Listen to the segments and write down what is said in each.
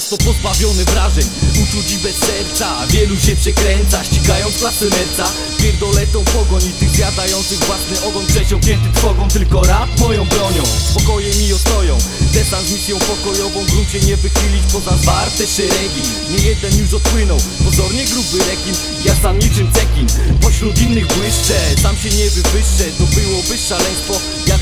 pozbawiony wrażeń Uczuć i bez serca, wielu się przekręca Ścigając klasy merca Pierdolę tą pogoń i tych zjadających własny ogon Przesiąknięty trwogą, tylko rap moją bronią. Spokoje mi ostoją, desant z misją pokojową. Grunt się nie wychylić poza zwarte szeregi. Nie jeden już odpłynął, pozornie gruby rekin. Ja sam niczym cekin, pośród innych błyszczę. Sam się nie wywyższę, to byłoby szaleństwo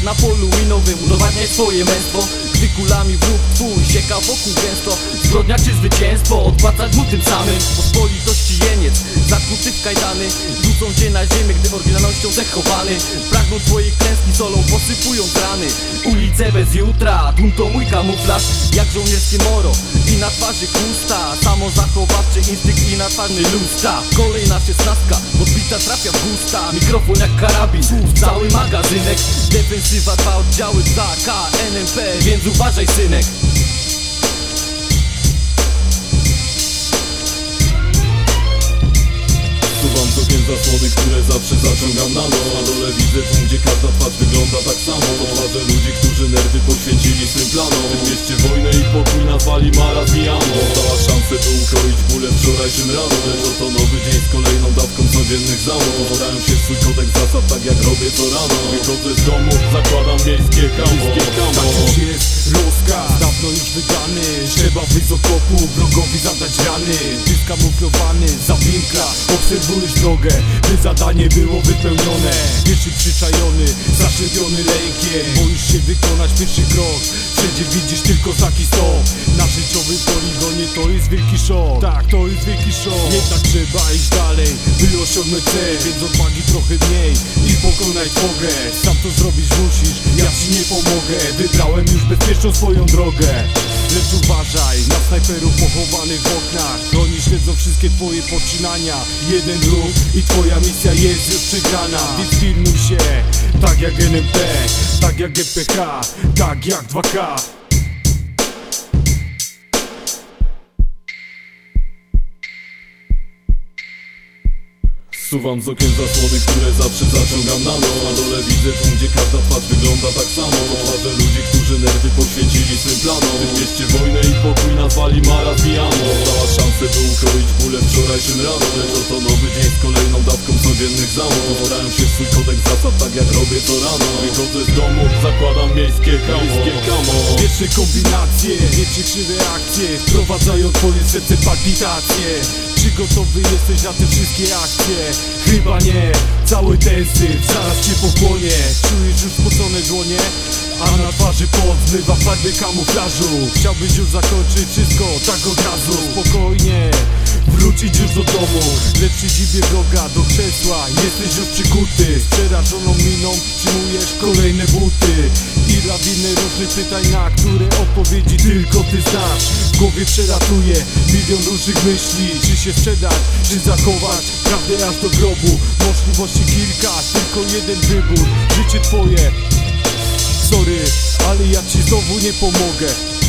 Na polu winowym, udowadniaj swoje męstwo. Gdy kulami wróg twój sieka wokół gęsto. Zbrodnia czy zwycięstwo, odpłacać mu tym samym. Pospolitości jeniec, zakuty w kajdany. Rzucą cię na ziemię, gdy oryginalnością zechowany. Pragną twojej klęski solą, posypując rany Ulice bez jutra, tłum to mój kamuflaż. Jak żołnierskie moro i na twarzy chusta Samozachowawczy instynkt i na twarzy lusta. Kolejna szesnastka, odbita trafia w gusta. Mikrofon jak karabin, słów cały magazynek. Defensywa dwa oddziały za KNMP Więc uważaj synek. Suwam z okien zasłony, które zawsze zaciągam na noc Na dole widzę tłum, gdzie każda twarz wygląda tak samo. To twarze ludzi, którzy wczorajszym rano Lecz oto nowy dzień z kolejną dawką codziennych zamów. Podałem się w swój kodeks zasad, tak jak robię co rano. Wychodzę z domu, zakładam miejskie kamo. Tak już jest Trzeba wyjść z okopu, wrogowi zadać rany. Ty skamuflowany, zawinkla, obserwujesz drogę. By zadanie było wypełnione. Pierwszy przyczajony, zaszczepiony lejkiem Boisz się wykonać pierwszy krok. Wszędzie widzisz tylko znaki stop Na życiowym poligonie to jest wielki szok. Tak, to jest wielki szok. Jednak trzeba iść dalej, by osiągnąć cel. Więc odwagi trochę mniej pokonaj drogę. Sam to zrobić musisz, ja ci nie pomogę. Wybrałem już bezpieczną swoją drogę. Lecz uważaj na snajperów pochowanych w oknach. Oni śledzą wszystkie twoje poczynania Jeden ruch i twoja misja jest już przegrana. Więc pilnuj się, tak jak NMP Tak jak GPH, tak jak 2K Suwam z okien zasłony, które zawsze zaciągam na noc. Na dole widzę tłum, gdzie każda twarz wygląda tak samo. Twarze ludzi, którzy nerwy poświęcili swym planom. W tym mieście wojnę i pokój nazwali marazm i amo Dała szansę, by ukroić bólę wczorajszym rano Lecz oto nowy dzień z kolejną dawką codziennych zamów. Podałem się w swój kodeks zasad, tak jak robię to rano. Wychodzę z domu, zakładam miejskie kamo, miejskie kamo. Pierwsze kombinacje, wiecie krzywe akcje. Wprowadzają twoje serce palpitacje Czy gotowy jesteś na te wszystkie akcje? Chyba nie, cały ten syf zaraz cię pochłonie Czujesz już spocone dłonie? A na twarzy pot zmywa farby kamuflażu. Chciałbyś już zakończyć wszystko tak od razu. Spokojnie, wrócić już do domu. Lecz przy dziwie wroga do krzesła. Jesteś już przykuty. Z przerażoną miną przyjmujesz kolejne buty. I lawiny różnych pytań, na które odpowiedzi tylko ty znasz głowie przelatuje milion różnych myśli. Czy się sprzedać, czy zachować? Prawdę aż do grobu. Możliwości kilka, tylko jeden wybór. Życie twoje. Sorry, ale ja ci znowu nie pomogę